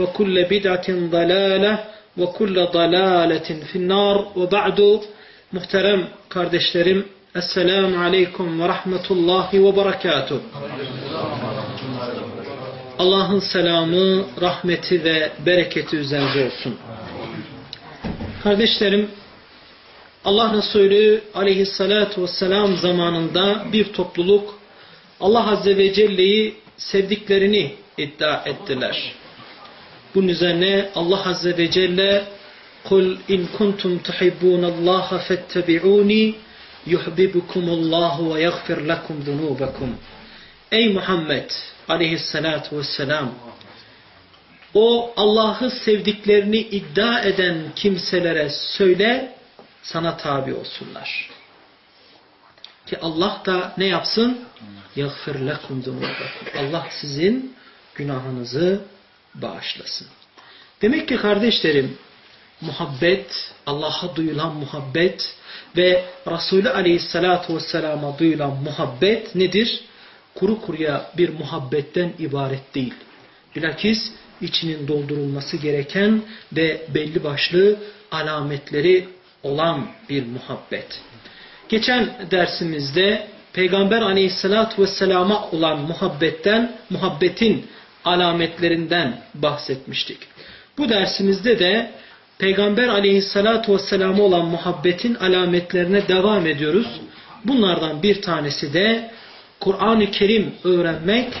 ve kulle bid'atin dalale ve kulle dalaletin finnar ve ba'du muhterem kardeşlerim Esselamu Aleyküm ve Rahmetullahi ve Berekatuh. Allah'ın selamı, rahmeti ve bereketi üzerinize olsun. Kardeşlerim, Allah Resulü aleyhissalatu vesselam zamanında bir topluluk Allah Azze ve Celle'yi sevdiklerini iddia ettiler. Bunun üzerine Allah Azze ve Celle قُلْ اِنْ كُنْتُمْ تُحِبُّونَ اللّٰهَ فَاتَّبِعُونِي يُحْبِبُكُمُ اللّٰهُ وَيَغْفِرْ لَكُمْ ذُنُوبَكُمْ Ey Muhammed aleyhissalatu vesselam o Allah'ı sevdiklerini iddia eden kimselere söyle sana tabi olsunlar. Ki Allah da ne yapsın? يَغْفِرْ لَكُمْ ذُنُوبَكُمْ Allah sizin günahınızı bağışlasın. Demek ki kardeşlerim muhabbet, Allah'a duyulan muhabbet ve Resulü Aleyhisselatü Vesselam'a duyulan muhabbet nedir? Kuru kuruya bir muhabbetten ibaret değil. Bilakis içinin doldurulması gereken ve belli başlı alametleri olan bir muhabbet. Geçen dersimizde Peygamber Aleyhisselatü Vesselam'a olan muhabbetten, muhabbetin alametlerinden bahsetmiştik. Bu dersimizde de Peygamber aleyhissalatu vesselam'a olan muhabbetin alametlerine devam ediyoruz. Bunlardan bir tanesi de Kur'an-ı Kerim öğrenmek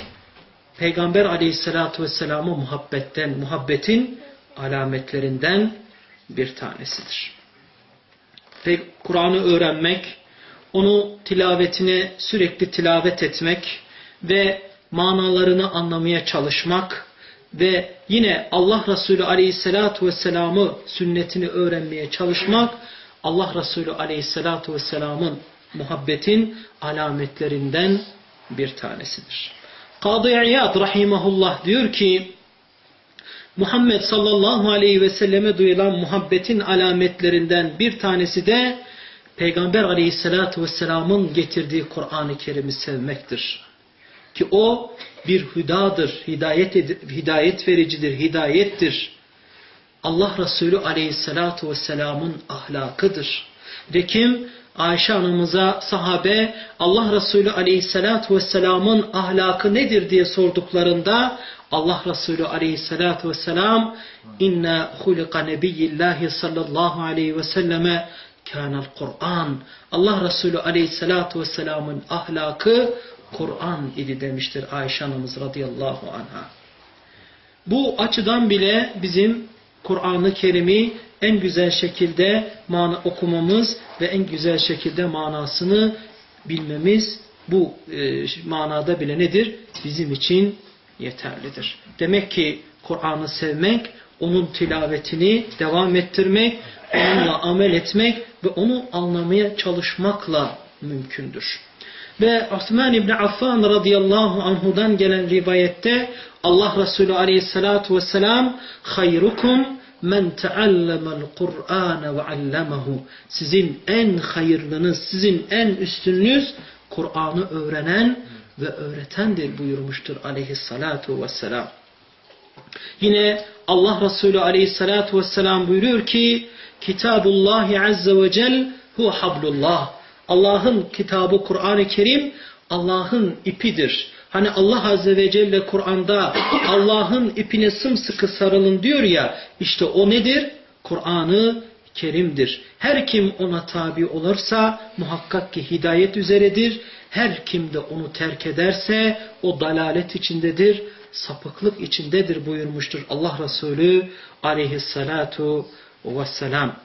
Peygamber aleyhissalatu vesselam'a muhabbetten, muhabbetin alametlerinden bir tanesidir. Kur'an'ı öğrenmek, onu tilavetine sürekli tilavet etmek ve manalarını anlamaya çalışmak ve yine Allah Resulü Aleyhisselatü Vesselam'ı sünnetini öğrenmeye çalışmak Allah Resulü Aleyhisselatü Vesselam'ın muhabbetin alametlerinden bir tanesidir. Kadı İyad Rahimahullah diyor ki Muhammed sallallahu aleyhi ve selleme duyulan muhabbetin alametlerinden bir tanesi de Peygamber aleyhissalatü vesselamın getirdiği Kur'an-ı Kerim'i sevmektir. Ki o bir hüdadır, hidayet, hidayet vericidir, hidayettir. Allah Resulü aleyhissalatu vesselamın ahlakıdır. Ve kim Ayşe anamıza sahabe Allah Resulü aleyhissalatu vesselamın ahlakı nedir diye sorduklarında Allah Resulü aleyhissalatu vesselam inna hulika nebiyyillahi sallallahu aleyhi ve selleme kânel Kur'an. Allah Resulü aleyhissalatu vesselamın ahlakı Kur'an idi demiştir Ayşe anamız radıyallahu anha. Bu açıdan bile bizim Kur'an-ı Kerim'i en güzel şekilde mana okumamız ve en güzel şekilde manasını bilmemiz bu e, manada bile nedir? Bizim için yeterlidir. Demek ki Kur'an'ı sevmek, onun tilavetini devam ettirmek, onunla amel etmek ve onu anlamaya çalışmakla mümkündür. Ve Osman İbni Affan radıyallahu anhudan gelen rivayette Allah Resulü aleyhissalatu vesselam hayrukum men teallemel Kur'an ve allemahu. Sizin en hayırlınız, sizin en üstününüz Kur'an'ı öğrenen ve öğretendir buyurmuştur aleyhissalatu vesselam. Yine Allah Resulü aleyhissalatu vesselam buyuruyor ki Kitabullahi azze ve cel hu hablullah. Allah'ın kitabı Kur'an-ı Kerim Allah'ın ipidir. Hani Allah Azze ve Celle Kur'an'da Allah'ın ipine sımsıkı sarılın diyor ya işte o nedir? Kur'an'ı Kerim'dir. Her kim ona tabi olursa muhakkak ki hidayet üzeredir. Her kim de onu terk ederse o dalalet içindedir, sapıklık içindedir buyurmuştur Allah Resulü aleyhissalatu vesselam.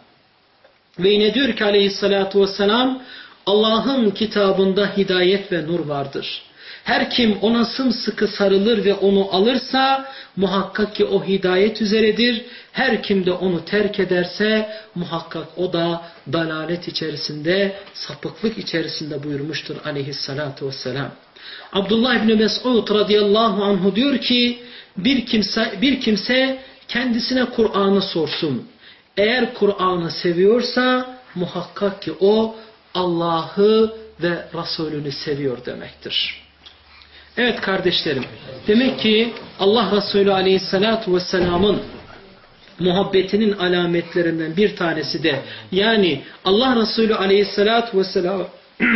Ve yine diyor ki aleyhissalatu vesselam Allah'ın kitabında hidayet ve nur vardır. Her kim ona sımsıkı sarılır ve onu alırsa muhakkak ki o hidayet üzeredir. Her kim de onu terk ederse muhakkak o da dalalet içerisinde, sapıklık içerisinde buyurmuştur aleyhissalatu vesselam. Abdullah İbni Mes'ud radıyallahu anhu diyor ki bir kimse, bir kimse kendisine Kur'an'ı sorsun. Eğer Kur'an'ı seviyorsa muhakkak ki o Allah'ı ve Resulünü seviyor demektir. Evet kardeşlerim, demek ki Allah Resulü Aleyhisselatü Vesselam'ın muhabbetinin alametlerinden bir tanesi de yani Allah Resulü Aleyhisselatü Vesselam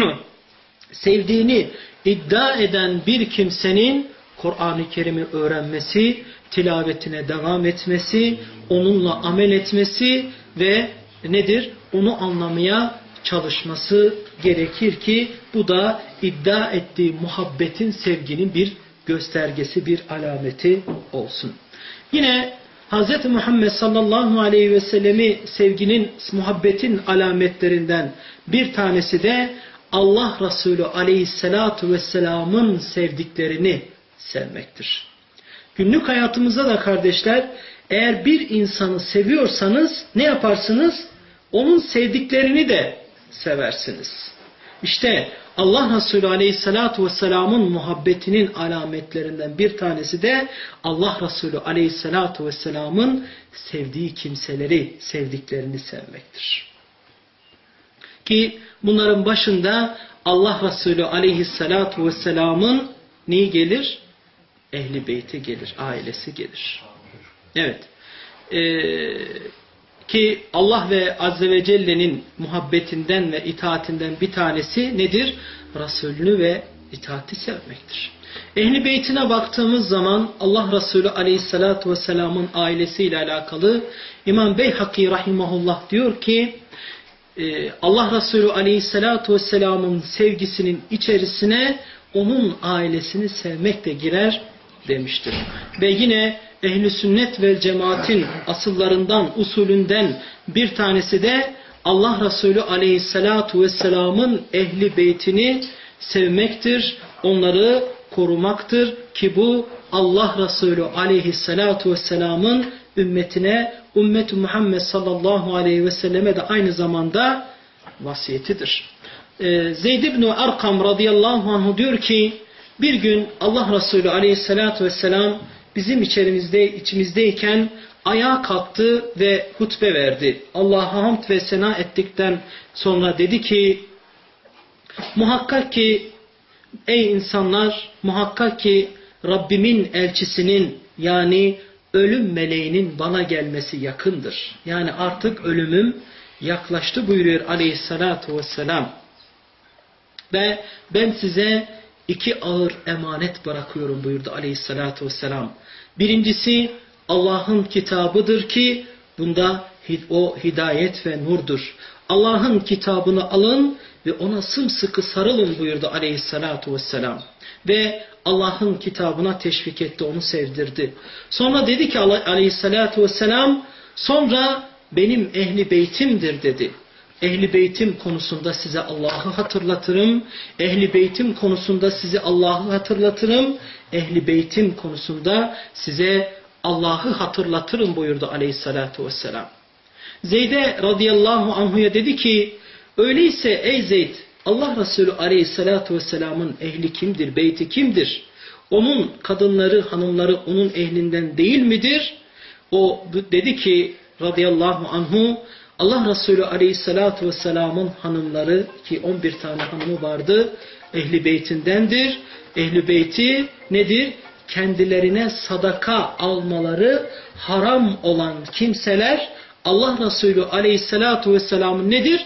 sevdiğini iddia eden bir kimsenin Kur'an-ı Kerim'i öğrenmesi, tilavetine devam etmesi, onunla amel etmesi ve nedir? Onu anlamaya çalışması gerekir ki bu da iddia ettiği muhabbetin, sevginin bir göstergesi, bir alameti olsun. Yine Hz. Muhammed sallallahu aleyhi ve sellemi sevginin, muhabbetin alametlerinden bir tanesi de Allah Resulü aleyhissalatu vesselamın sevdiklerini sevmektir. Günlük hayatımızda da kardeşler eğer bir insanı seviyorsanız ne yaparsınız? Onun sevdiklerini de seversiniz. İşte Allah Resulü Aleyhisselatü Vesselam'ın muhabbetinin alametlerinden bir tanesi de Allah Resulü Aleyhisselatü Vesselam'ın sevdiği kimseleri, sevdiklerini sevmektir. Ki bunların başında Allah Resulü Aleyhisselatü Vesselam'ın neyi gelir? Ehli beyti gelir, ailesi gelir. Evet. Ee, ki Allah ve Azze ve Celle'nin muhabbetinden ve itaatinden bir tanesi nedir? Resulünü ve itaati sevmektir. Ehli beytine baktığımız zaman Allah Resulü Aleyhisselatü Vesselam'ın ailesiyle alakalı İmam Beyhaki Rahimahullah diyor ki e, Allah Resulü Aleyhisselatü Vesselam'ın sevgisinin içerisine onun ailesini sevmek de girer demiştir. Ve yine ehli sünnet ve cemaatin asıllarından, usulünden bir tanesi de Allah Resulü aleyhissalatu vesselamın ehli beytini sevmektir, onları korumaktır ki bu Allah Resulü aleyhissalatu vesselamın ümmetine, ümmeti Muhammed sallallahu aleyhi ve selleme de aynı zamanda vasiyetidir. Ee, Zeyd ibn Arkam radıyallahu anh diyor ki bir gün Allah Resulü aleyhissalatu vesselam bizim içerimizde içimizdeyken ayağa kalktı ve hutbe verdi. Allah'a hamd ve sena ettikten sonra dedi ki muhakkak ki ey insanlar muhakkak ki Rabbimin elçisinin yani ölüm meleğinin bana gelmesi yakındır. Yani artık ölümüm yaklaştı buyuruyor aleyhissalatu vesselam. Ve ben size iki ağır emanet bırakıyorum buyurdu aleyhissalatü vesselam. Birincisi Allah'ın kitabıdır ki bunda o hidayet ve nurdur. Allah'ın kitabını alın ve ona sımsıkı sarılın buyurdu aleyhissalatu vesselam. Ve Allah'ın kitabına teşvik etti, onu sevdirdi. Sonra dedi ki aleyhissalatu vesselam, sonra benim ehli beytimdir dedi. Ehli beytim konusunda size Allah'ı hatırlatırım. Ehli beytim konusunda size Allah'ı hatırlatırım. Ehli beytim konusunda size Allah'ı hatırlatırım buyurdu aleyhissalatu vesselam. Zeyd'e radıyallahu anhuya dedi ki öyleyse ey Zeyd Allah Resulü aleyhissalatu vesselamın ehli kimdir, beyti kimdir? Onun kadınları, hanımları onun ehlinden değil midir? O dedi ki radıyallahu anhu Allah Resulü aleyhissalatu vesselamın hanımları ki 11 tane hanımı vardı ehli beytindendir. Ehli beyti nedir? Kendilerine sadaka almaları haram olan kimseler Allah Resulü aleyhissalatu vesselamın nedir?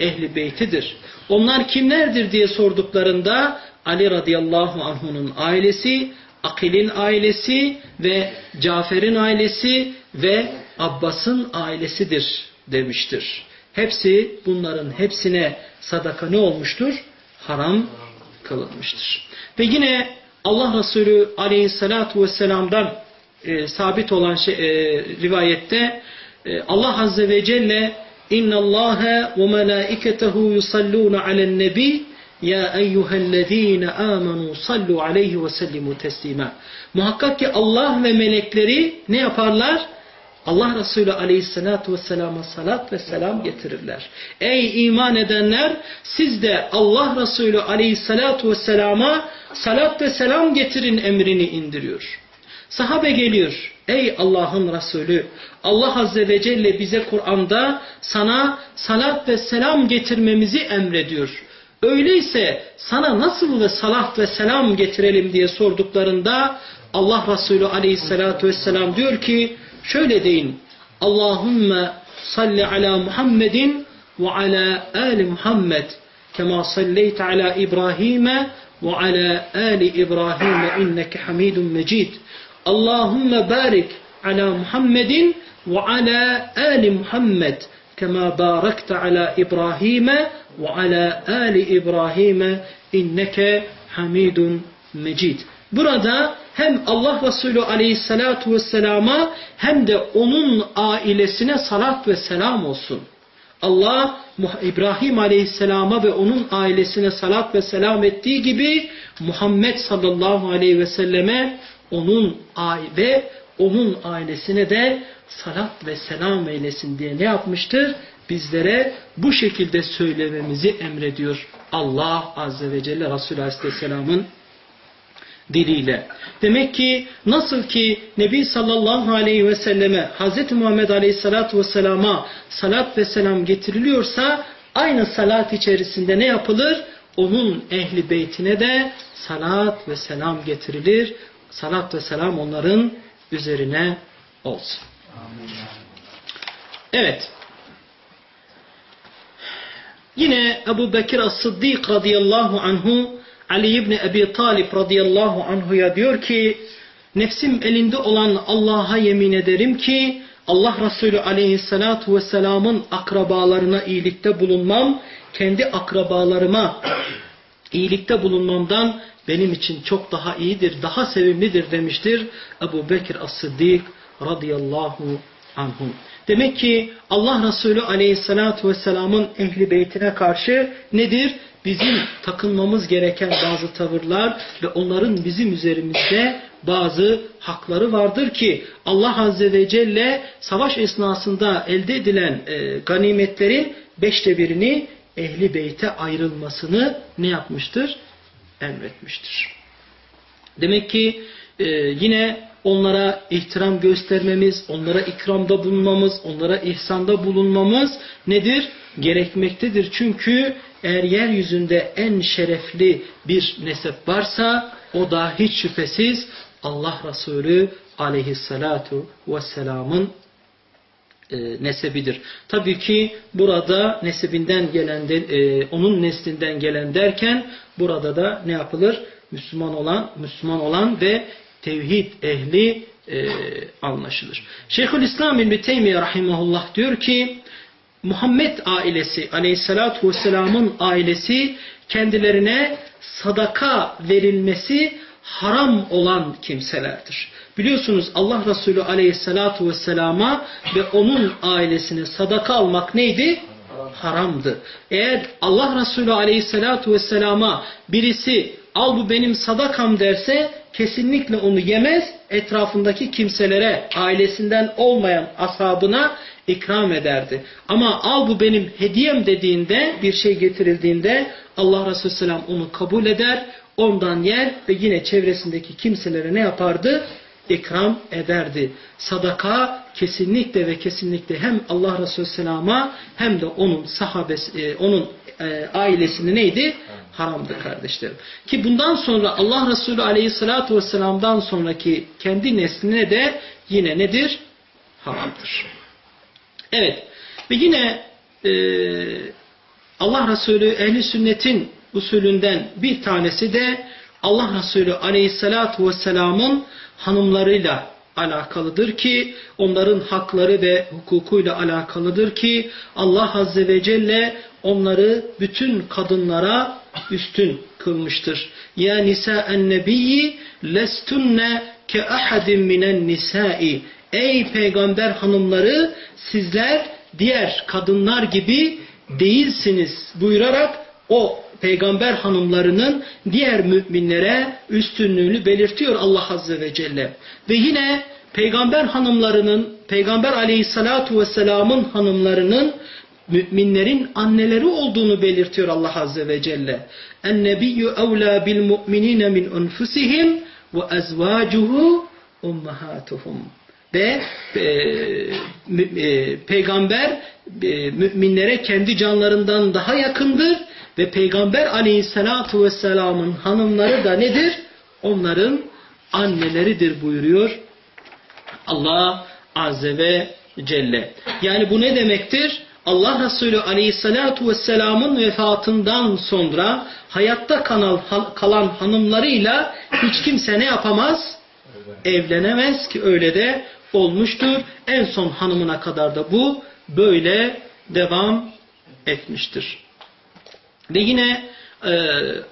Ehli beytidir. Onlar kimlerdir diye sorduklarında Ali radıyallahu anh'unun ailesi, Akil'in ailesi ve Cafer'in ailesi ve Abbas'ın ailesidir demiştir. Hepsi bunların hepsine sadaka ne olmuştur? Haram kılınmıştır. Ve yine Allah Resulü aleyhissalatu vesselam'dan e, sabit olan şey, e, rivayette e, Allah Azze ve Celle Allaha ve melaiketehu yusalluna alen nebi ya eyyühellezine amenu sallu aleyhi ve sellimu teslima. Muhakkak ki Allah ve melekleri ne yaparlar? Allah Resulü aleyhissalatu vesselama salat ve selam getirirler. Ey iman edenler siz de Allah Resulü aleyhissalatu vesselama salat ve selam getirin emrini indiriyor. Sahabe geliyor. Ey Allah'ın Resulü Allah Azze ve Celle bize Kur'an'da sana salat ve selam getirmemizi emrediyor. Öyleyse sana nasıl ve salat ve selam getirelim diye sorduklarında Allah Resulü aleyhissalatu vesselam diyor ki şöyle deyin. Allahümme salli ala Muhammedin ve ala ali Muhammed kema salleyte ala İbrahim'e ve ala ali İbrahim'e inneke hamidun mecid. Allahümme barik ala Muhammedin ve ala ali Muhammed kema barakte ala İbrahim'e ve ala ali İbrahim'e inneke hamidun mecid. Burada hem Allah Resulü aleyhissalatu vesselama hem de onun ailesine salat ve selam olsun. Allah İbrahim aleyhisselama ve onun ailesine salat ve selam ettiği gibi Muhammed sallallahu aleyhi ve selleme onun ve onun ailesine de salat ve selam eylesin diye ne yapmıştır? Bizlere bu şekilde söylememizi emrediyor Allah Azze ve Celle Resulü Aleyhisselam'ın diliyle. Demek ki nasıl ki Nebi sallallahu aleyhi ve selleme Hz. Muhammed aleyhissalatu vesselama salat ve selam getiriliyorsa aynı salat içerisinde ne yapılır? Onun ehli beytine de salat ve selam getirilir. Salat ve selam onların üzerine olsun. Evet. Yine Ebu Bekir As-Sıddık radıyallahu anhu Ali İbni Ebi Talip radıyallahu anhuya diyor ki nefsim elinde olan Allah'a yemin ederim ki Allah Resulü aleyhissalatu vesselamın akrabalarına iyilikte bulunmam, kendi akrabalarıma iyilikte bulunmamdan benim için çok daha iyidir, daha sevimlidir demiştir Ebu Bekir As-Sıddık radıyallahu anhum. Demek ki Allah Resulü aleyhissalatu vesselamın ehli beytine karşı nedir? Bizim takınmamız gereken bazı tavırlar ve onların bizim üzerimizde bazı hakları vardır ki Allah Azze ve Celle savaş esnasında elde edilen e, ganimetlerin beşte birini ehli beyte ayrılmasını ne yapmıştır? Emretmiştir. Demek ki e, yine onlara ihtiram göstermemiz, onlara ikramda bulunmamız, onlara ihsanda bulunmamız nedir? Gerekmektedir. Çünkü eğer yeryüzünde en şerefli bir nesep varsa o da hiç şüphesiz Allah Resulü aleyhissalatu vesselamın e, nesebidir. Tabii ki burada nesebinden gelen de, e, onun neslinden gelen derken burada da ne yapılır? Müslüman olan, Müslüman olan ve tevhid ehli e, anlaşılır. Şeyhülislam İbni Teymiye rahimahullah diyor ki Muhammed ailesi aleyhissalatu vesselamın ailesi kendilerine sadaka verilmesi haram olan kimselerdir. Biliyorsunuz Allah Resulü aleyhissalatu vesselama ve onun ailesine sadaka almak neydi? Haramdı. Eğer Allah Resulü aleyhissalatu vesselama birisi al bu benim sadakam derse kesinlikle onu yemez, etrafındaki kimselere, ailesinden olmayan ashabına ikram ederdi. Ama al bu benim hediyem dediğinde, bir şey getirildiğinde Allah Resulü Selam onu kabul eder, ondan yer ve yine çevresindeki kimselere ne yapardı? İkram ederdi. Sadaka kesinlikle ve kesinlikle hem Allah Resulü Selam'a hem de onun sahabesi, e, onun e, ailesini neydi? Haramdı kardeşlerim. Ki bundan sonra Allah Resulü Aleyhisselatü Vesselam'dan sonraki kendi nesline de yine nedir? Haramdır. Evet. Ve yine e, Allah Resulü ehli sünnetin usulünden bir tanesi de Allah Resulü Aleyhisselatü Vesselam'ın hanımlarıyla alakalıdır ki onların hakları ve hukukuyla alakalıdır ki Allah Azze ve Celle onları bütün kadınlara üstün kılmıştır. Ya nisa'en nebiyyi lestunne ke ahadin minen nisai. Ey peygamber hanımları sizler diğer kadınlar gibi değilsiniz buyurarak o peygamber hanımlarının diğer müminlere üstünlüğünü belirtiyor Allah Azze ve Celle. Ve yine peygamber hanımlarının, peygamber aleyhissalatu vesselamın hanımlarının müminlerin anneleri olduğunu belirtiyor Allah Azze ve Celle. Bil mu'minîne min enfusihim ve ezvâcuhu ummahatuhum. Ve e, e, peygamber e, müminlere kendi canlarından daha yakındır ve peygamber aleyhissalatu vesselamın hanımları da nedir? Onların anneleridir buyuruyor Allah azze ve celle. Yani bu ne demektir? Allah Resulü Aleyhisselatü Vesselam'ın vefatından sonra hayatta kalan hanımlarıyla hiç kimse ne yapamaz? Evlenemez ki öyle de olmuştur. En son hanımına kadar da bu böyle devam etmiştir. Ve yine e,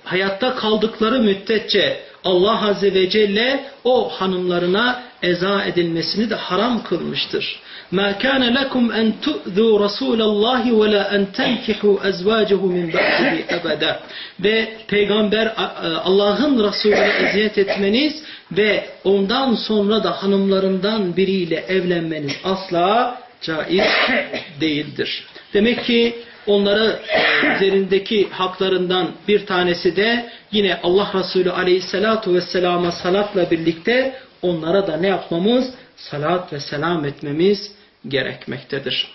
hayatta kaldıkları müddetçe Allah Azze ve Celle o hanımlarına eza edilmesini de haram kılmıştır. مَا كَانَ لَكُمْ أَنْ تُؤْذُوا رَسُولَ اللّٰهِ وَلَا أَنْ تَنْكِحُوا أَزْوَاجَهُ مِنْ بَعْدِهِ أَبَدًا Ve Peygamber e, Allah'ın Resulüne eziyet etmeniz ve ondan sonra da hanımlarından biriyle evlenmeniz asla caiz değildir. Demek ki onları e, üzerindeki haklarından bir tanesi de yine Allah Resulü Aleyhisselatu Vesselam'a salatla birlikte onlara da ne yapmamız? Salat ve selam etmemiz gerekmektedir.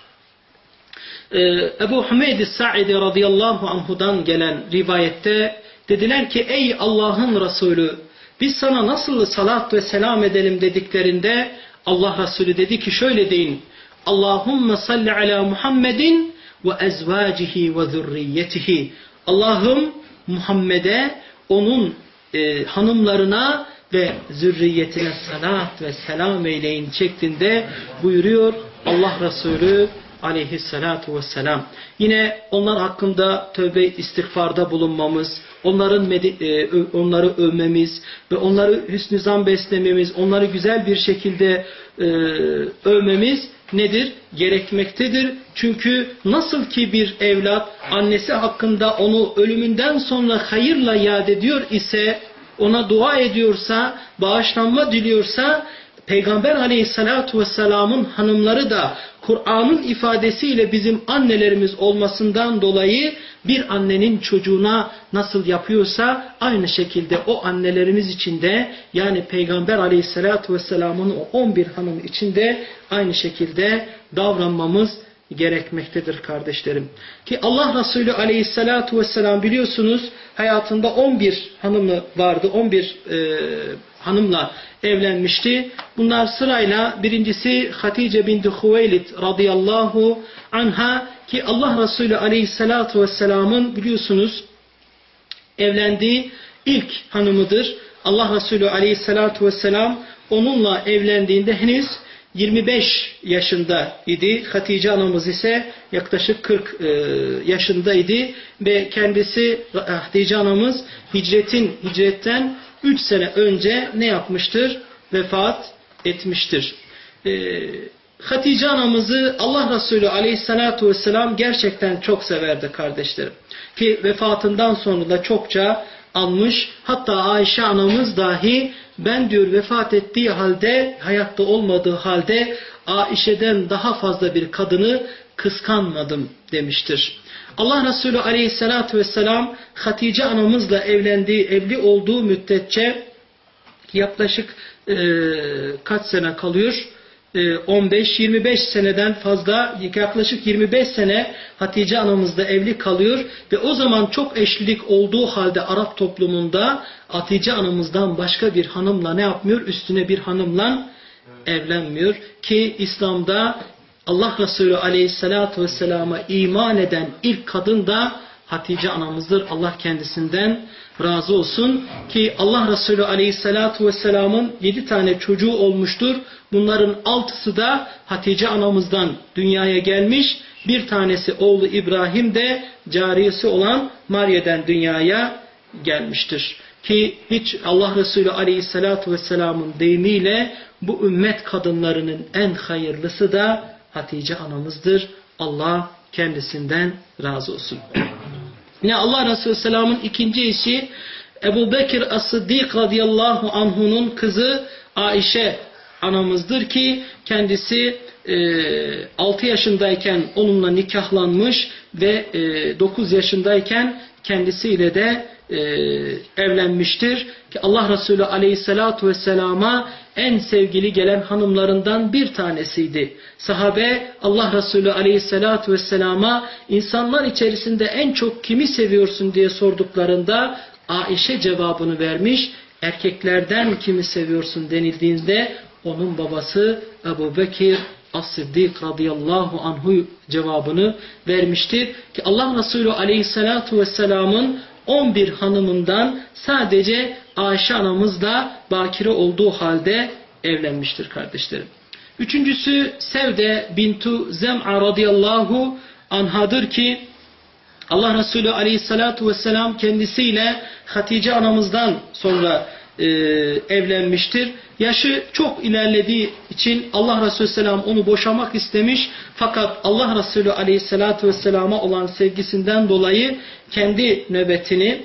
Ee, Ebu Hümeydi Sa'idi radıyallahu anhudan gelen rivayette dediler ki ey Allah'ın Resulü biz sana nasıl salat ve selam edelim dediklerinde Allah Resulü dedi ki şöyle deyin Allahümme salli ala Muhammedin ve ezvacihi ve zürriyetihi Allah'ım Muhammed'e onun e, hanımlarına ve zürriyetine salat ve selam eyleyin şeklinde buyuruyor Allah Resulü aleyhissalatu vesselam. Yine onlar hakkında tövbe istiğfarda bulunmamız, onların e, onları övmemiz ve onları hüsnü zan beslememiz, onları güzel bir şekilde e, övmemiz nedir? Gerekmektedir. Çünkü nasıl ki bir evlat annesi hakkında onu ölümünden sonra hayırla yad ediyor ise ona dua ediyorsa, bağışlanma diliyorsa Peygamber aleyhissalatu vesselamın hanımları da Kur'an'ın ifadesiyle bizim annelerimiz olmasından dolayı bir annenin çocuğuna nasıl yapıyorsa aynı şekilde o annelerimiz için de yani Peygamber aleyhissalatu vesselamın o 11 hanım için de aynı şekilde davranmamız gerekmektedir kardeşlerim. Ki Allah Resulü aleyhissalatu vesselam biliyorsunuz hayatında 11 hanımı vardı. 11 e, hanımla evlenmişti. Bunlar sırayla birincisi Hatice binti Hüveylid radıyallahu anha ki Allah Resulü aleyhissalatu vesselamın biliyorsunuz evlendiği ilk hanımıdır. Allah Resulü aleyhissalatu vesselam onunla evlendiğinde henüz 25 yaşında idi. Hatice anamız ise yaklaşık 40 e, yaşındaydı ve kendisi Hatice anamız hicretin hicretten 3 sene önce ne yapmıştır? Vefat etmiştir. E, Hatice anamızı Allah Resulü aleyhissalatu vesselam gerçekten çok severdi kardeşlerim. Ki vefatından sonra da çokça almış. Hatta Ayşe anamız dahi ben diyor vefat ettiği halde hayatta olmadığı halde Ayşe'den daha fazla bir kadını kıskanmadım demiştir. Allah Resulü aleyhissalatü vesselam Hatice anamızla evlendiği, evli olduğu müddetçe yaklaşık e, kaç sene kalıyor? 15-25 e, seneden fazla yaklaşık 25 sene Hatice anamızda evli kalıyor ve o zaman çok eşlilik olduğu halde Arap toplumunda Hatice anamızdan başka bir hanımla ne yapmıyor? Üstüne bir hanımla evlenmiyor ki İslam'da Allah Resulü aleyhissalatu vesselama iman eden ilk kadın da Hatice anamızdır. Allah kendisinden razı olsun ki Allah Resulü aleyhissalatu vesselamın yedi tane çocuğu olmuştur. Bunların altısı da Hatice anamızdan dünyaya gelmiş. Bir tanesi oğlu İbrahim de cariyesi olan Mariye'den dünyaya gelmiştir. Ki hiç Allah Resulü aleyhissalatu vesselamın deyimiyle bu ümmet kadınlarının en hayırlısı da Hatice anamızdır. Allah kendisinden razı olsun. Yine Allah Resulü Selam'ın ikinci eşi Ebu Bekir As-Sıddik radıyallahu anhunun kızı Aişe anamızdır ki kendisi e, 6 yaşındayken onunla nikahlanmış ve e, 9 yaşındayken kendisiyle de e, evlenmiştir. Ki Allah Resulü aleyhissalatu vesselama en sevgili gelen hanımlarından bir tanesiydi. Sahabe Allah Resulü aleyhissalatu vesselama insanlar içerisinde en çok kimi seviyorsun diye sorduklarında Aişe cevabını vermiş. Erkeklerden kimi seviyorsun denildiğinde onun babası Ebu Bekir As-Siddik radıyallahu anhu cevabını vermiştir. Ki Allah Resulü aleyhissalatu vesselamın 11 hanımından sadece Ayşe anamız da bakire olduğu halde evlenmiştir kardeşlerim. Üçüncüsü Sevde bintu Zem'a radıyallahu anhadır ki Allah Resulü aleyhissalatu vesselam kendisiyle Hatice anamızdan sonra e, evlenmiştir. Yaşı çok ilerlediği için Allah Resulü Selam onu boşamak istemiş. Fakat Allah Resulü Aleyhisselatü Vesselam'a olan sevgisinden dolayı kendi nöbetini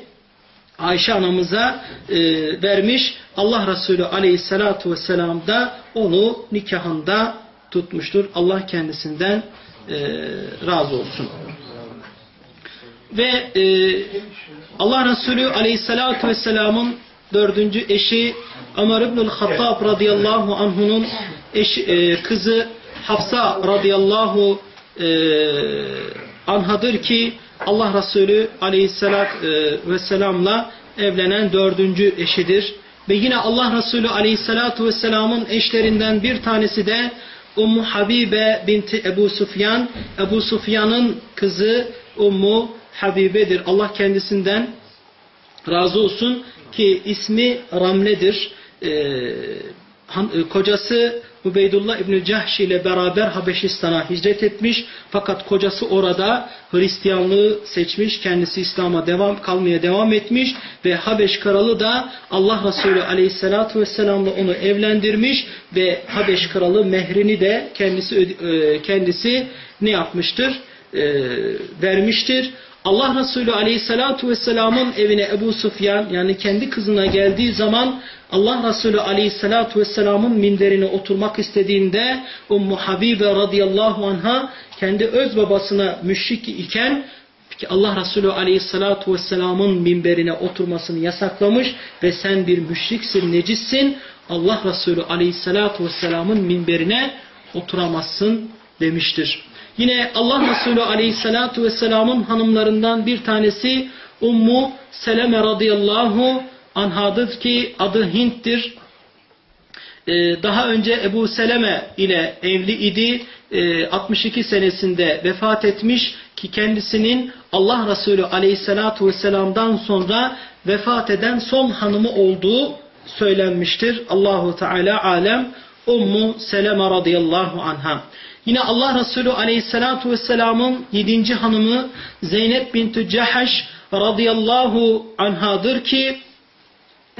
Ayşe anamıza e, vermiş. Allah Resulü Aleyhisselatü Vesselam da onu nikahında tutmuştur. Allah kendisinden e, razı olsun. Ve e, Allah Resulü Aleyhisselatü Vesselam'ın dördüncü eşi Ömer İbnül Hattab radıyallahu anhunun e, kızı Hafsa radıyallahu e, anhadır ki Allah Resulü aleyhissalatü e, vesselamla evlenen dördüncü eşidir. Ve yine Allah Resulü aleyhissalatu vesselamın eşlerinden bir tanesi de Ummu Habibe binti Ebu Sufyan. Ebu Sufyan'ın kızı Ummu Habibe'dir. Allah kendisinden razı olsun ki ismi Ramle'dir. Ee, e, kocası Ubeydullah İbni Cahş ile beraber Habeşistan'a hicret etmiş. Fakat kocası orada Hristiyanlığı seçmiş. Kendisi İslam'a devam kalmaya devam etmiş. Ve Habeş kralı da Allah Resulü aleyhissalatu vesselamla onu evlendirmiş. Ve Habeş kralı mehrini de kendisi e, kendisi ne yapmıştır? E, vermiştir. Allah Resulü Aleyhisselatü Vesselam'ın evine Ebu Sufyan yani kendi kızına geldiği zaman Allah Resulü Aleyhisselatü Vesselam'ın minderine oturmak istediğinde Ummu Habibe radıyallahu anha kendi öz babasına müşrik iken Allah Resulü Aleyhisselatü Vesselam'ın minberine oturmasını yasaklamış ve sen bir müşriksin, necissin. Allah Resulü Aleyhisselatü Vesselam'ın minberine oturamazsın demiştir. Yine Allah Resulü Aleyhisselatü Vesselam'ın hanımlarından bir tanesi Ummu Seleme radıyallahu anhadır ki adı Hint'tir. Ee, daha önce Ebu Seleme ile evli idi. 62 ee, senesinde vefat etmiş ki kendisinin Allah Resulü Aleyhisselatü Vesselam'dan sonra vefat eden son hanımı olduğu söylenmiştir. Allahu Teala alem Ummu Seleme radıyallahu anha. Yine Allah Resulü aleyhissalatu vesselamın yedinci hanımı Zeynep bintü Cehaş radıyallahu anhadır ki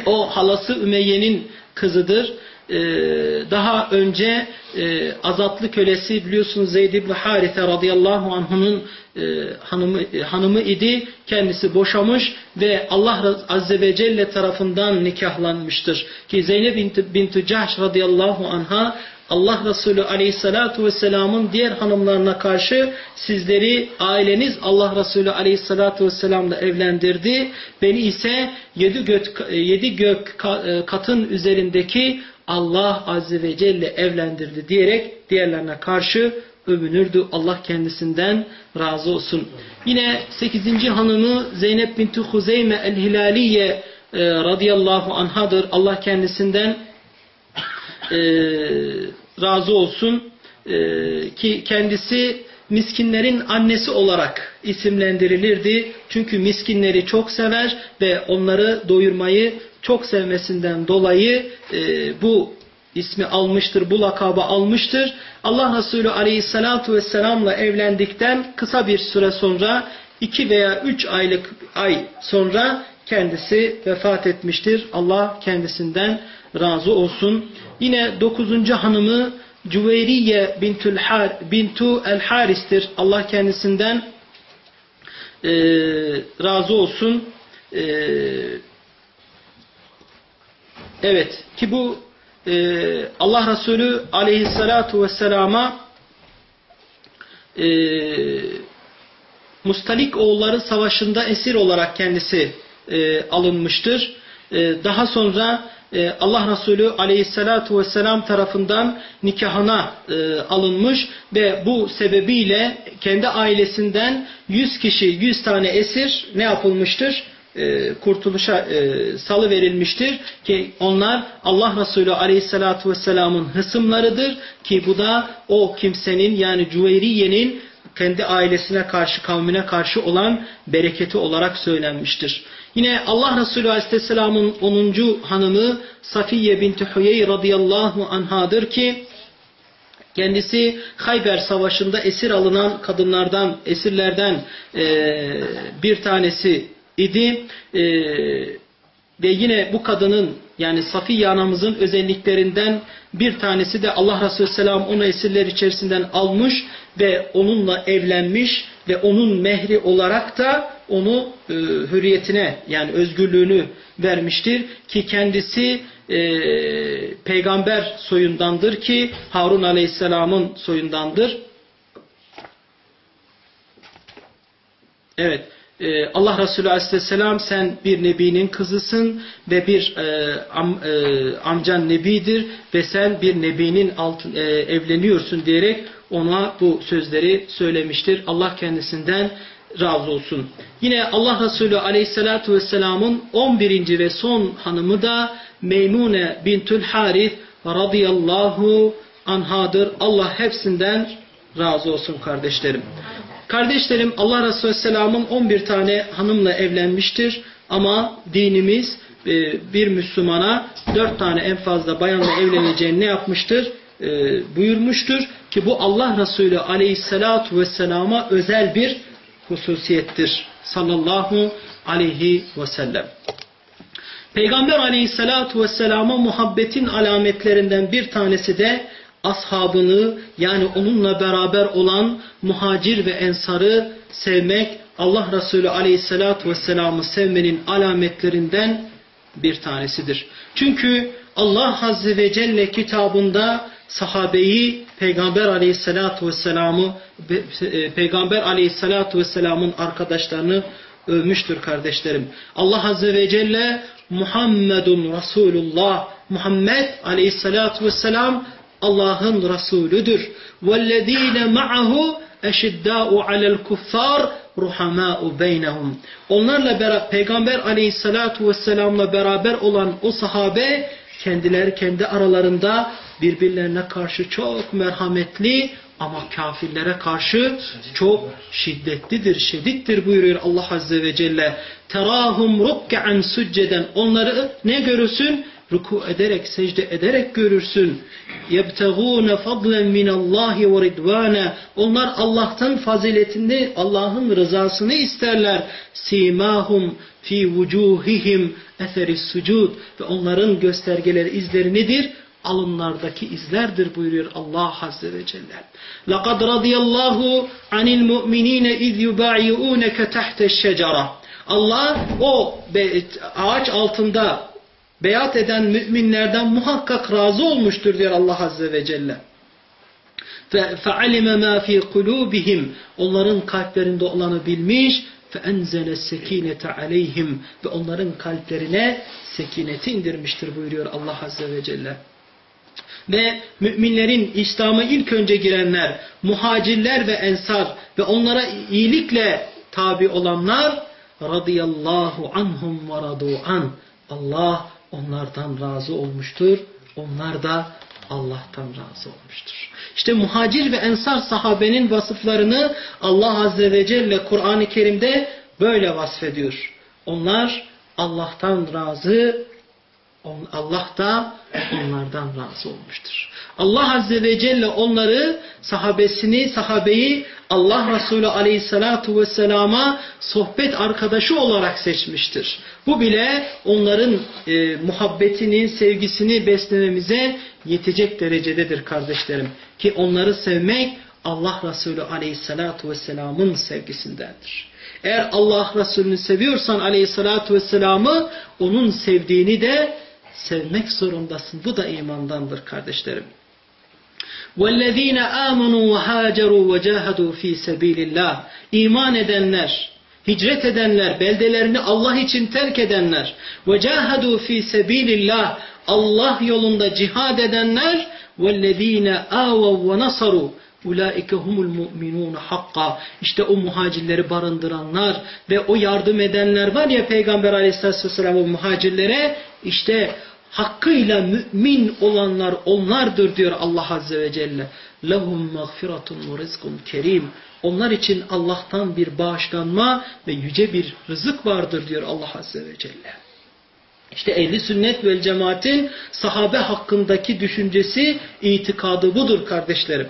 o halası Ümeyye'nin kızıdır. Ee, daha önce e, azatlı kölesi biliyorsunuz Zeyd ibn Harithe radıyallahu anh'ın e, hanımı, e, hanımı idi. Kendisi boşamış ve Allah azze ve celle tarafından nikahlanmıştır. Ki Zeynep bint, bint Cahş radıyallahu anha Allah Resulü Aleyhisselatü Vesselam'ın diğer hanımlarına karşı sizleri aileniz Allah Resulü Aleyhisselatü Vesselam'la evlendirdi. Beni ise yedi gök, yedi gök katın üzerindeki Allah Azze ve Celle evlendirdi diyerek diğerlerine karşı övünürdü. Allah kendisinden razı olsun. Yine 8. hanımı Zeynep binti Huzeyme el-Hilaliye e, radıyallahu anhadır. Allah kendisinden e, razı olsun e, ki kendisi miskinlerin annesi olarak isimlendirilirdi. Çünkü miskinleri çok sever ve onları doyurmayı çok sevmesinden dolayı e, bu ismi almıştır, bu lakabı almıştır. Allah Resulü aleyhissalatu vesselamla evlendikten kısa bir süre sonra, iki veya üç aylık ay sonra kendisi vefat etmiştir. Allah kendisinden razı olsun. Yine dokuzuncu hanımı Cüveyriye bintül Har, bintu el Haris'tir. Allah kendisinden e, razı olsun. E, evet ki bu e, Allah Resulü aleyhissalatu vesselama e, Mustalik oğulları savaşında esir olarak kendisi e, alınmıştır. E, daha sonra Allah Resulü aleyhissalatu vesselam tarafından nikahına e, alınmış ve bu sebebiyle kendi ailesinden 100 kişi 100 tane esir ne yapılmıştır? E, kurtuluşa e, salı verilmiştir ki onlar Allah Resulü Aleyhisselatü Vesselam'ın hısımlarıdır ki bu da o kimsenin yani Cüveyriye'nin kendi ailesine karşı, kavmine karşı olan bereketi olarak söylenmiştir. Yine Allah Resulü Aleyhisselam'ın 10. hanımı Safiye binti Hüyey radıyallahu anhadır ki kendisi Hayber Savaşı'nda esir alınan kadınlardan, esirlerden bir tanesi idi. Ve yine bu kadının yani Safiye anamızın özelliklerinden bir tanesi de Allah Resulü Selam onu esirler içerisinden almış ve onunla evlenmiş ve onun mehri olarak da onu e, hürriyetine yani özgürlüğünü vermiştir ki kendisi e, peygamber soyundandır ki Harun Aleyhisselam'ın soyundandır. Evet. Ee, Allah Resulü Aleyhisselam sen bir nebinin kızısın ve bir e, am, e, amcan nebidir ve sen bir nebinin altın, e, evleniyorsun diyerek ona bu sözleri söylemiştir. Allah kendisinden razı olsun. Yine Allah Resulü Aleyhisselatü Vesselam'ın 11. ve son hanımı da Meymune bintül Harith radıyallahu anhadır. Allah hepsinden razı olsun kardeşlerim. Kardeşlerim Allah Resulü Selam'ın 11 tane hanımla evlenmiştir. Ama dinimiz e, bir Müslümana 4 tane en fazla bayanla evleneceğini ne yapmıştır? E, buyurmuştur. Ki bu Allah Resulü Aleyhisselatu Vesselam'a özel bir hususiyettir. Sallallahu aleyhi ve sellem. Peygamber Aleyhisselatu Vesselam'a muhabbetin alametlerinden bir tanesi de ashabını yani onunla beraber olan muhacir ve ensarı sevmek Allah Resulü aleyhissalatu vesselam'ı sevmenin alametlerinden bir tanesidir. Çünkü Allah Azze ve Celle kitabında sahabeyi Peygamber aleyhissalatu vesselam'ı e, Peygamber aleyhissalatu vesselam'ın arkadaşlarını övmüştür kardeşlerim. Allah Azze ve Celle Muhammedun Resulullah Muhammed aleyhissalatu vesselam Allah'ın Resulüdür. وَالَّذ۪ينَ مَعَهُ اَشِدَّاءُ عَلَى الْكُفَّارِ رُحَمَاءُ بَيْنَهُمْ Onlarla beraber, Peygamber aleyhissalatu vesselamla beraber olan o sahabe kendileri kendi aralarında birbirlerine karşı çok merhametli ama kafirlere karşı çok şiddetlidir, şedittir buyuruyor Allah Azze ve Celle. Terahum ruk'an succeden onları ne görürsün? ruku ederek, secde ederek görürsün. يَبْتَغُونَ فَضْلًا مِنَ اللّٰهِ وَرِدْوَانَ Onlar Allah'tan faziletini, Allah'ın rızasını isterler. سِيمَاهُمْ fi vucuhihim eseri sucud ve onların göstergeleri izleri nedir? Alınlardaki izlerdir buyuruyor Allah Azze ve Celle. لَقَدْ رَضِيَ اللّٰهُ عَنِ الْمُؤْمِنِينَ اِذْ يُبَاعِيُونَكَ تَحْتَ الشَّجَرَةِ Allah o ağaç altında beyat eden müminlerden muhakkak razı olmuştur diyor Allah Azze ve Celle. فَعَلِمَ مَا ف۪ي قُلُوبِهِمْ Onların kalplerinde olanı bilmiş. فَاَنْزَلَ السَّك۪ينَةَ عَلَيْهِمْ Ve onların kalplerine sekineti indirmiştir buyuruyor Allah Azze ve Celle. Ve müminlerin İslam'a ilk önce girenler, muhacirler ve ensar ve onlara iyilikle tabi olanlar radıyallahu anhum ve radu an. Allah onlardan razı olmuştur. Onlar da Allah'tan razı olmuştur. İşte muhacir ve ensar sahabenin vasıflarını Allah Azze ve Celle Kur'an-ı Kerim'de böyle vasfediyor. Onlar Allah'tan razı, Allah da onlardan razı olmuştur. Allah Azze ve Celle onları, sahabesini, sahabeyi Allah Resulü Aleyhisselatu Vesselam'a sohbet arkadaşı olarak seçmiştir. Bu bile onların e, muhabbetini, sevgisini beslememize yetecek derecededir kardeşlerim. Ki onları sevmek Allah Resulü Aleyhisselatu Vesselam'ın sevgisindendir. Eğer Allah Resulü'nü seviyorsan Aleyhisselatu Vesselam'ı onun sevdiğini de sevmek zorundasın. Bu da imandandır kardeşlerim. وَالَّذ۪ينَ آمَنُوا وَهَاجَرُوا وَجَاهَدُوا ف۪ي سَب۪يلِ اللّٰهِ İman edenler, hicret edenler, beldelerini Allah için terk edenler, وَجَاهَدُوا ف۪ي سَب۪يلِ اللّٰهِ Allah yolunda cihad edenler, وَالَّذ۪ينَ آوَوْا وَنَصَرُوا Ulaike humul mu'minun hakka. İşte o muhacirleri barındıranlar ve o yardım edenler var ya Peygamber Aleyhisselatü vesselam o muhacirlere işte hakkıyla mümin olanlar onlardır diyor Allah Azze ve Celle. Mağfiratun ve rizkun kerim. Onlar için Allah'tan bir bağışlanma ve yüce bir rızık vardır diyor Allah Azze ve Celle. İşte ehli sünnet vel cemaatin sahabe hakkındaki düşüncesi, itikadı budur kardeşlerim.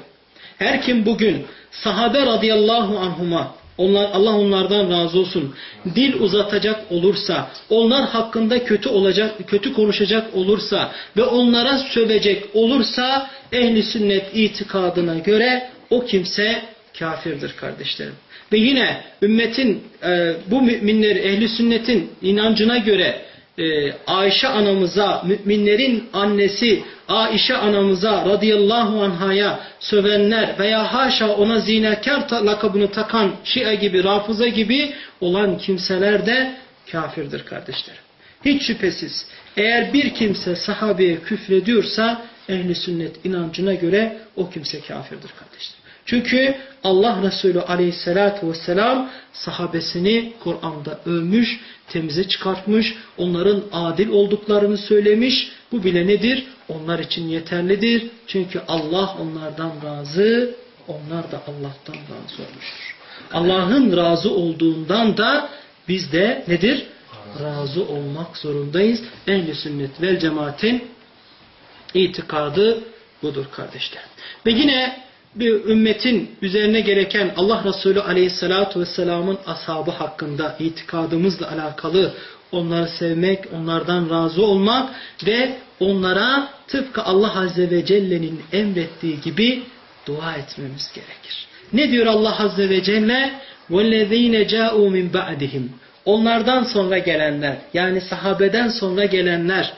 Her kim bugün sahabe radıyallahu anhuma onlar, Allah onlardan razı olsun. Dil uzatacak olursa, onlar hakkında kötü olacak, kötü konuşacak olursa ve onlara sövecek olursa ehli sünnet itikadına göre o kimse kafirdir kardeşlerim. Ve yine ümmetin e, bu müminleri ehli sünnetin inancına göre e, Ayşe anamıza, müminlerin annesi Ayşe anamıza radıyallahu anhaya sövenler veya haşa ona zinekar lakabını takan Şia gibi, Rafıza gibi olan kimseler de kafirdir kardeşlerim. Hiç şüphesiz eğer bir kimse sahabeye küfrediyorsa ehli sünnet inancına göre o kimse kafirdir kardeşlerim. Çünkü Allah Resulü aleyhissalatu vesselam sahabesini Kur'an'da övmüş, temize çıkartmış, onların adil olduklarını söylemiş. Bu bile nedir? Onlar için yeterlidir. Çünkü Allah onlardan razı, onlar da Allah'tan razı olmuştur. Allah'ın razı olduğundan da biz de nedir? Razı olmak zorundayız. Ehl-i sünnet vel cemaatin itikadı budur kardeşler. Ve yine bir ümmetin üzerine gereken Allah Resulü Aleyhisselatü Vesselam'ın ashabı hakkında itikadımızla alakalı onları sevmek, onlardan razı olmak ve onlara tıpkı Allah Azze ve Celle'nin emrettiği gibi dua etmemiz gerekir. Ne diyor Allah Azze ve Celle? وَالَّذ۪ينَ جَاءُوا مِنْ بَعْدِهِمْ Onlardan sonra gelenler, yani sahabeden sonra gelenler,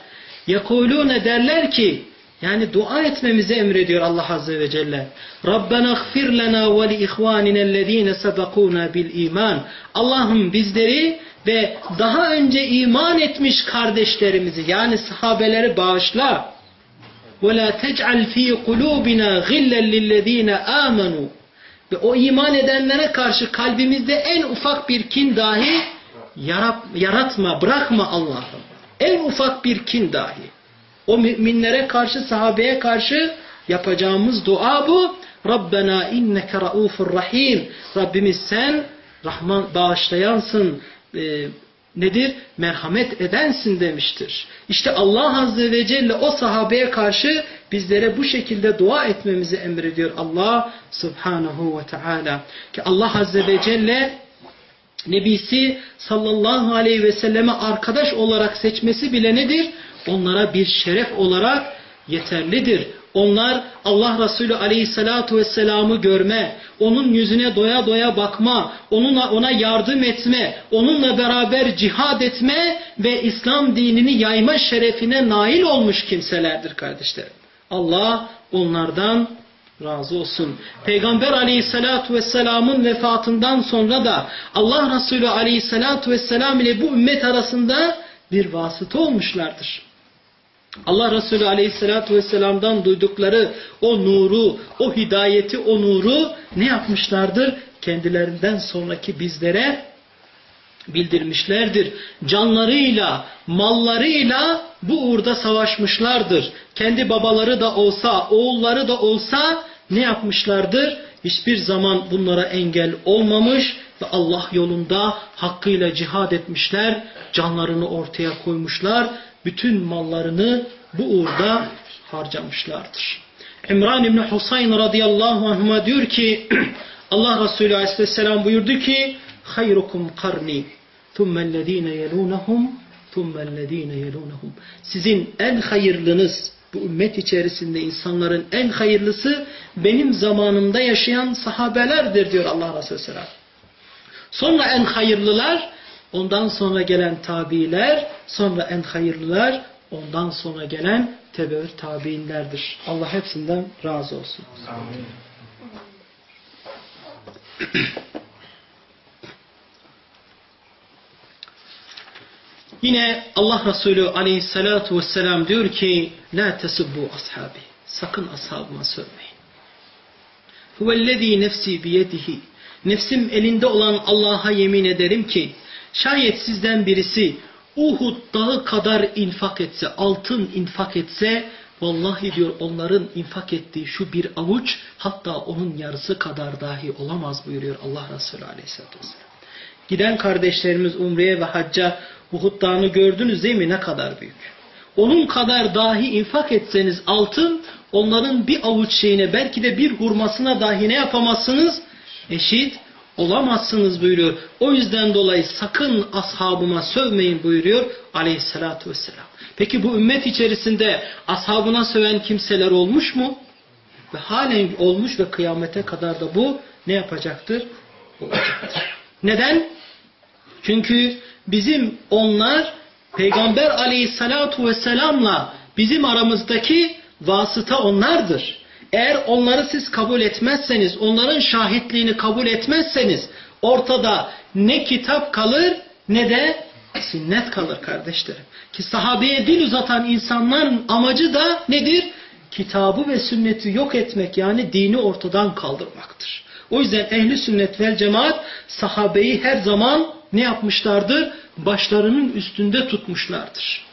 يَقُولُونَ derler ki, yani dua etmemizi emrediyor Allah Azze ve Celle. Rabbena gfir lena ve li ihvaninellezine sabakuna bil iman. Allah'ım bizleri ve daha önce iman etmiş kardeşlerimizi yani sahabeleri bağışla. La tec'al fi kulubina gillen lillezine amenu. Ve o iman edenlere karşı kalbimizde en ufak bir kin dahi yaratma, bırakma Allah'ım. En ufak bir kin dahi. O müminlere karşı, sahabeye karşı yapacağımız dua bu. Rabbena inneke raufur rahim. Rabbimiz sen Rahman bağışlayansın. E, nedir? Merhamet edensin demiştir. İşte Allah Azze ve Celle o sahabeye karşı bizlere bu şekilde dua etmemizi emrediyor Allah Subhanahu ve Teala. Ki Allah Azze ve Celle Nebisi sallallahu aleyhi ve selleme arkadaş olarak seçmesi bile nedir? onlara bir şeref olarak yeterlidir. Onlar Allah Resulü aleyhissalatu vesselam'ı görme, onun yüzüne doya doya bakma, onunla ona yardım etme, onunla beraber cihad etme ve İslam dinini yayma şerefine nail olmuş kimselerdir kardeşlerim. Allah onlardan razı olsun. Peygamber aleyhissalatu vesselamın vefatından sonra da Allah Resulü aleyhissalatu vesselam ile bu ümmet arasında bir vasıta olmuşlardır. Allah Resulü aleyhissalatu vesselam'dan duydukları o nuru, o hidayeti, o nuru ne yapmışlardır? Kendilerinden sonraki bizlere bildirmişlerdir. Canlarıyla, mallarıyla bu uğurda savaşmışlardır. Kendi babaları da olsa, oğulları da olsa ne yapmışlardır? Hiçbir zaman bunlara engel olmamış ve Allah yolunda hakkıyla cihad etmişler, canlarını ortaya koymuşlar, bütün mallarını bu uğurda harcamışlardır. İmran İbni Husayn radıyallahu anhuma diyor ki Allah Resulü aleyhisselam buyurdu ki hayrukum karni thummellezine yelunahum thummellezine yelunahum sizin en hayırlınız bu ümmet içerisinde insanların en hayırlısı benim zamanımda yaşayan sahabelerdir diyor Allah Resulü Selam. Sonra en hayırlılar, ondan sonra gelen tabiiler, sonra en hayırlılar, ondan sonra gelen tebeür tabiinlerdir. Allah hepsinden razı olsun. Yine Allah Resulü aleyhissalatu vesselam diyor ki La tesubbu ashabi. Sakın ashabıma sövmeyin. Huvellezî nefsi biyedihi. Nefsim elinde olan Allah'a yemin ederim ki şayet sizden birisi Uhud dağı kadar infak etse, altın infak etse vallahi diyor onların infak ettiği şu bir avuç hatta onun yarısı kadar dahi olamaz buyuruyor Allah Resulü Aleyhisselatü Vesselam. Giden kardeşlerimiz Umre'ye ve Hacca Uhud dağını gördünüz değil mi ne kadar büyük. Onun kadar dahi infak etseniz altın onların bir avuç şeyine belki de bir hurmasına dahi ne yapamazsınız? Eşit olamazsınız buyuruyor. O yüzden dolayı sakın ashabıma sövmeyin buyuruyor aleyhissalatü vesselam. Peki bu ümmet içerisinde ashabına söven kimseler olmuş mu? Ve halen olmuş ve kıyamete kadar da bu ne yapacaktır? Neden? Çünkü bizim onlar Peygamber aleyhissalatu vesselamla bizim aramızdaki vasıta onlardır. Eğer onları siz kabul etmezseniz, onların şahitliğini kabul etmezseniz ortada ne kitap kalır ne de sünnet kalır kardeşlerim. Ki sahabeye dil uzatan insanların amacı da nedir? Kitabı ve sünneti yok etmek yani dini ortadan kaldırmaktır. O yüzden ehli sünnet vel cemaat sahabeyi her zaman ne yapmışlardır? Başlarının üstünde tutmuşlardır.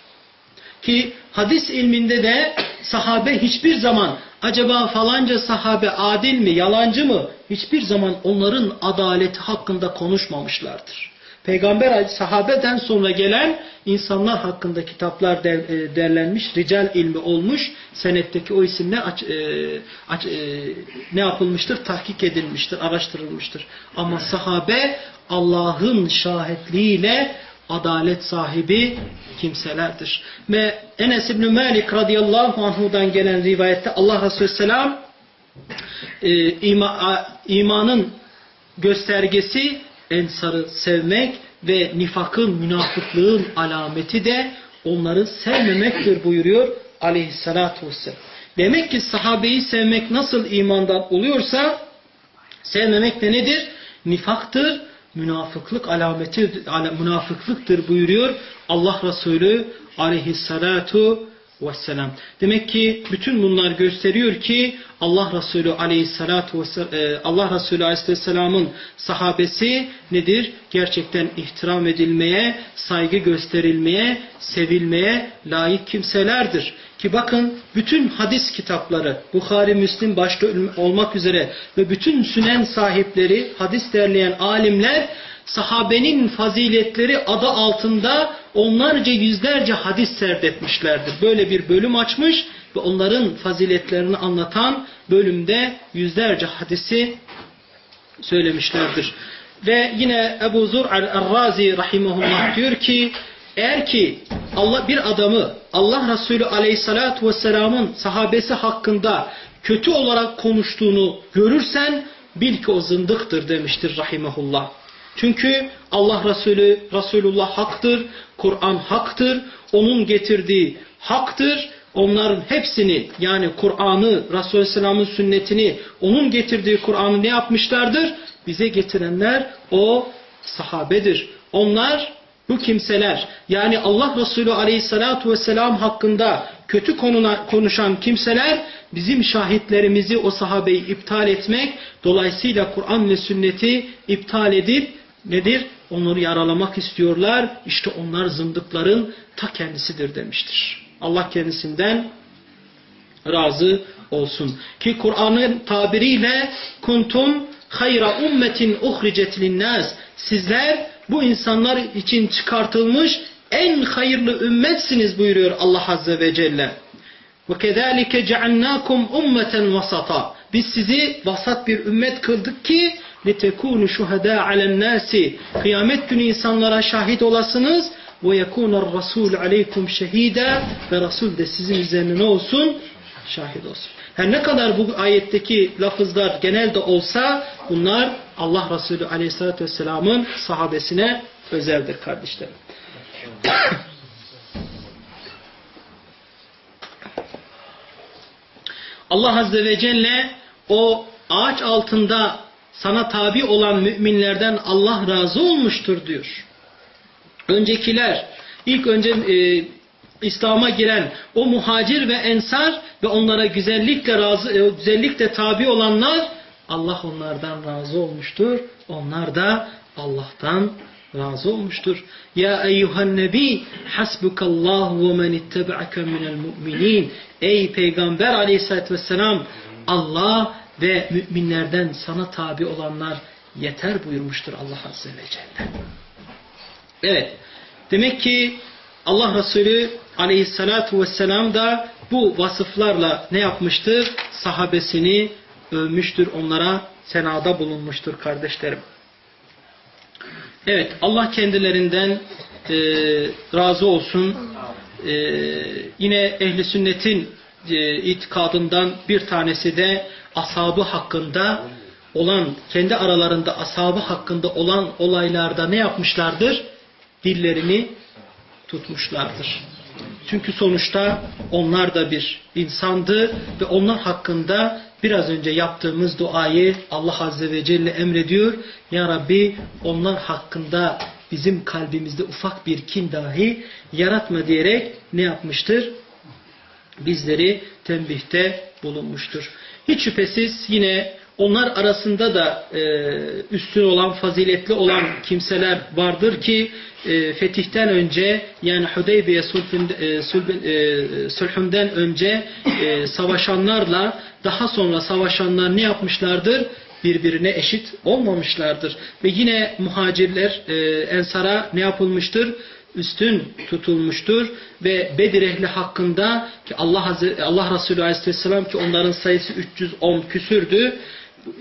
Ki hadis ilminde de sahabe hiçbir zaman acaba falanca sahabe adil mi, yalancı mı? Hiçbir zaman onların adaleti hakkında konuşmamışlardır. Peygamber sahabeden sonra gelen insanlar hakkında kitaplar e, derlenmiş, rical ilmi olmuş, senetteki o isimle aç, e, aç, e, ne yapılmıştır? Tahkik edilmiştir, araştırılmıştır. Ama sahabe Allah'ın şahitliğiyle adalet sahibi kimselerdir. Ve Enes İbni Malik radıyallahu anhudan gelen rivayette Allah Resulü Selam e, ima, imanın göstergesi ensarı sevmek ve nifakın, münafıklığın alameti de onları sevmemektir buyuruyor aleyhissalatu vesselam. Demek ki sahabeyi sevmek nasıl imandan oluyorsa sevmemek de nedir? Nifaktır münafıklık alameti münafıklıktır buyuruyor Allah Resulü aleyhissalatu vesselam. Demek ki bütün bunlar gösteriyor ki Allah Resulü aleyhissalatu e, Allah Resulü aleyhisselamın sahabesi nedir? Gerçekten ihtiram edilmeye, saygı gösterilmeye, sevilmeye layık kimselerdir. Ki bakın bütün hadis kitapları Bukhari, Müslim başta olmak üzere ve bütün sünen sahipleri, hadis derleyen alimler sahabenin faziletleri adı altında onlarca yüzlerce hadis serdetmişlerdir. Böyle bir bölüm açmış ve onların faziletlerini anlatan bölümde yüzlerce hadisi söylemişlerdir. Ve yine Ebu Zur al-Razi rahimahullah diyor ki eğer ki Allah bir adamı Allah Resulü Aleyhisselatü Vesselam'ın sahabesi hakkında kötü olarak konuştuğunu görürsen bil ki o zındıktır demiştir rahimehullah. Çünkü Allah Resulü Resulullah haktır, Kur'an haktır, onun getirdiği haktır. Onların hepsini yani Kur'an'ı, Resulü Selam'ın sünnetini, onun getirdiği Kur'an'ı ne yapmışlardır? Bize getirenler o sahabedir. Onlar bu kimseler yani Allah Resulü Aleyhisselatü Vesselam hakkında kötü konuna, konuşan kimseler bizim şahitlerimizi o sahabeyi iptal etmek dolayısıyla Kur'an ve sünneti iptal edip nedir? Onları yaralamak istiyorlar. İşte onlar zındıkların ta kendisidir demiştir. Allah kendisinden razı olsun. Ki Kur'an'ın tabiriyle kuntum hayra ummetin uhricet linnas. Sizler bu insanlar için çıkartılmış en hayırlı ümmetsiniz buyuruyor Allah Azze ve Celle. Kezalike cealnakum ummeten vasata. Biz sizi vasat bir ümmet kıldık ki litekunu şuhada alen nasi. Kıyamet günü insanlara şahit olasınız yekunar rasul aleykum şehida ve Resul de sizin üzerine ne olsun? Şahit olsun. Her ne kadar bu ayetteki lafızlar genelde olsa bunlar Allah Resulü Aleyhisselatü Vesselam'ın sahabesine özeldir kardeşlerim. Allah Azze ve Celle o ağaç altında sana tabi olan müminlerden Allah razı olmuştur diyor. Öncekiler, ilk önce e, İslam'a giren o muhacir ve ensar ve onlara güzellikle razı, e, güzellikle tabi olanlar Allah onlardan razı olmuştur. Onlar da Allah'tan razı olmuştur. Ya eyyuhan nebi hasbukallahu ve men ittebaaka minel mu'minin. Ey peygamber aleyhissalatü vesselam Allah ve müminlerden sana tabi olanlar yeter buyurmuştur Allah azze ve celle. Evet. Demek ki Allah Resulü aleyhissalatu vesselam da bu vasıflarla ne yapmıştır? Sahabesini övmüştür, onlara senada bulunmuştur kardeşlerim. Evet, Allah kendilerinden e, razı olsun. E, yine ehli sünnetin e, itikadından bir tanesi de ashabı hakkında olan, kendi aralarında ashabı hakkında olan olaylarda ne yapmışlardır? Dillerini tutmuşlardır. Çünkü sonuçta onlar da bir insandı ve onlar hakkında biraz önce yaptığımız duayı Allah Azze ve Celle emrediyor. Ya Rabbi onlar hakkında bizim kalbimizde ufak bir kin dahi yaratma diyerek ne yapmıştır? Bizleri tembihte bulunmuştur. Hiç şüphesiz yine onlar arasında da e, üstün olan, faziletli olan kimseler vardır ki e, fetihten önce yani Hudeybiye sulhünden e, önce e, savaşanlarla daha sonra savaşanlar ne yapmışlardır? Birbirine eşit olmamışlardır. Ve yine muhacirler e, ensara ne yapılmıştır? üstün tutulmuştur ve Bedir ehli hakkında ki Allah Hazreti, Allah Resulü Aleyhisselam ki onların sayısı 310 küsürdü.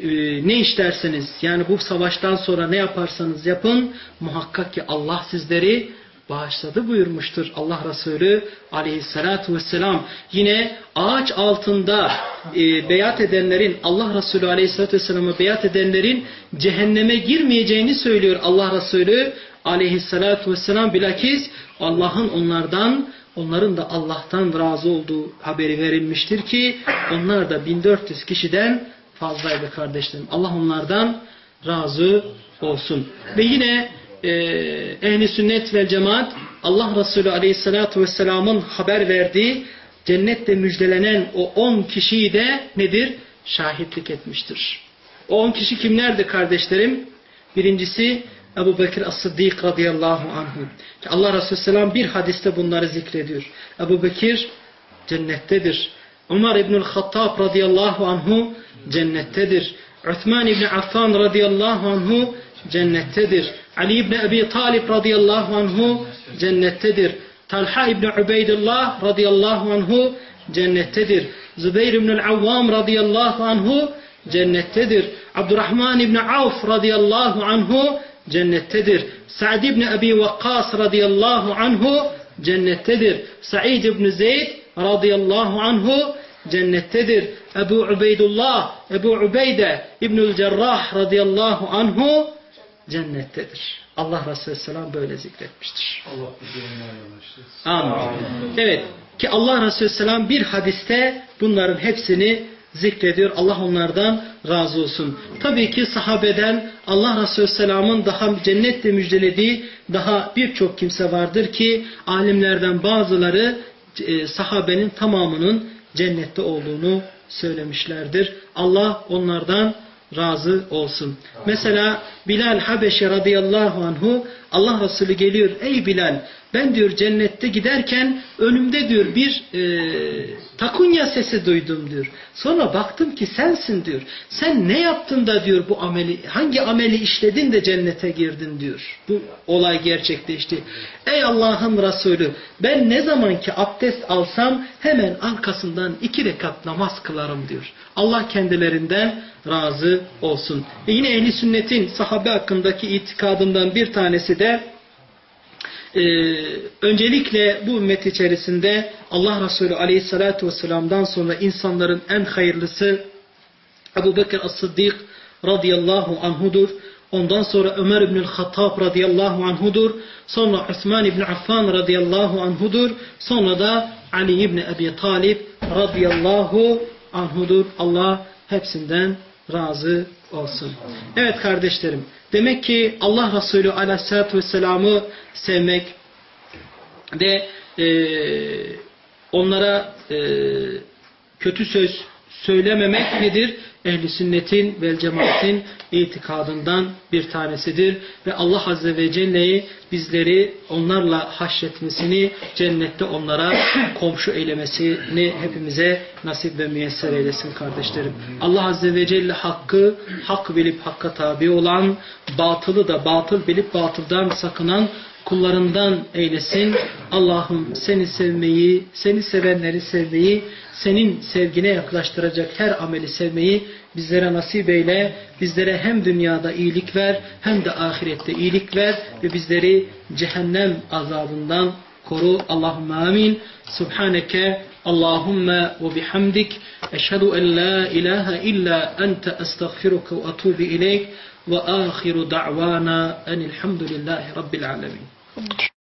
E, ne işlerseniz yani bu savaştan sonra ne yaparsanız yapın muhakkak ki Allah sizleri bağışladı buyurmuştur Allah Resulü aleyhissalatu vesselam. Yine ağaç altında e, beyat edenlerin Allah Resulü aleyhissalatu vesselam'a beyat edenlerin cehenneme girmeyeceğini söylüyor Allah Resulü aleyhissalatu vesselam. Bilakis Allah'ın onlardan onların da Allah'tan razı olduğu haberi verilmiştir ki onlar da 1400 kişiden fazlaydı kardeşlerim. Allah onlardan razı olsun. Ve yine e, ehli sünnet ve cemaat Allah Resulü Aleyhisselatü Vesselam'ın haber verdiği cennette müjdelenen o 10 kişiyi de nedir? Şahitlik etmiştir. O 10 kişi kimlerdi kardeşlerim? Birincisi Ebu Bekir As-Sıddık radıyallahu anhu. Allah Resulü Selam bir hadiste bunları zikrediyor. Ebu Bekir cennettedir. Umar İbnül Hattab radıyallahu anhu cennettedir. Uthman İbni Affan radıyallahu anhu cennettedir. Ali İbni Ebi Talib radıyallahu anhu cennettedir. Talha İbni Ubeydullah radıyallahu anhu cennettedir. Zübeyir İbni Avvam radıyallahu anhu cennettedir. Abdurrahman İbni Avf radıyallahu anhu cennettedir. Sa'd İbni Ebi Vakkas radıyallahu anhu cennettedir. Said ibn Zeyd radıyallahu anhu cennettedir. Ebu Ubeydullah, Ebu Ubeyde İbnül Cerrah radıyallahu anhu cennettedir. Allah Resulü Selam böyle zikretmiştir. Allah bizi başlasın. Amin. Evet ki Allah Resulü Selam bir hadiste bunların hepsini zikrediyor. Allah onlardan razı olsun. Tabii ki sahabeden Allah Resulü Selam'ın daha cennetle müjdelediği daha birçok kimse vardır ki alimlerden bazıları e, sahabenin tamamının cennette olduğunu söylemişlerdir. Allah onlardan razı olsun. Mesela Bilal Habeşi radıyallahu anhu Allah Resulü geliyor. Ey Bilal ben diyor cennette giderken önümde diyor bir e, takunya sesi duydum diyor. Sonra baktım ki sensin diyor. Sen ne yaptın da diyor bu ameli hangi ameli işledin de cennete girdin diyor. Bu olay gerçekleşti. Ey Allah'ın Resulü ben ne zaman ki abdest alsam hemen arkasından iki rekat namaz kılarım diyor. Allah kendilerinden razı olsun. E yine ehli sünnetin sahabe hakkındaki itikadından bir tanesi de e, öncelikle bu ümmet içerisinde Allah Resulü Aleyhisselatü Vesselam'dan sonra insanların en hayırlısı Ebu Bekir As-Sıddık radıyallahu anhudur. Ondan sonra Ömer İbnül Hattab radıyallahu anhudur. Sonra Osman İbni Affan radıyallahu anhudur. Sonra da Ali İbni Ebi Talib radıyallahu anhudur. Allah hepsinden razı olsun. Evet kardeşlerim. Demek ki Allah Resulü aleyhissalatü vesselam'ı sevmek ve e, onlara e, kötü söz söylememek nedir? Ehli sünnetin ve cemaatin itikadından bir tanesidir. Ve Allah Azze ve Celle'yi bizleri onlarla haşretmesini, cennette onlara komşu eylemesini hepimize nasip ve müyesser eylesin kardeşlerim. Allah Azze ve Celle hakkı, hak bilip hakka tabi olan, batılı da batıl bilip batıldan sakınan kullarından eylesin. Allah'ım seni sevmeyi, seni sevenleri sevmeyi, senin sevgine yaklaştıracak her ameli sevmeyi bizlere nasip eyle. Bizlere hem dünyada iyilik ver hem de ahirette iyilik ver ve bizleri cehennem azabından koru. Allahümme amin. Subhaneke Allahümme ve bihamdik. Eşhedü en la ilahe illa ente estağfiruke ve atubu ileyk. Ve ahiru da'vana enilhamdülillahi rabbil alemin.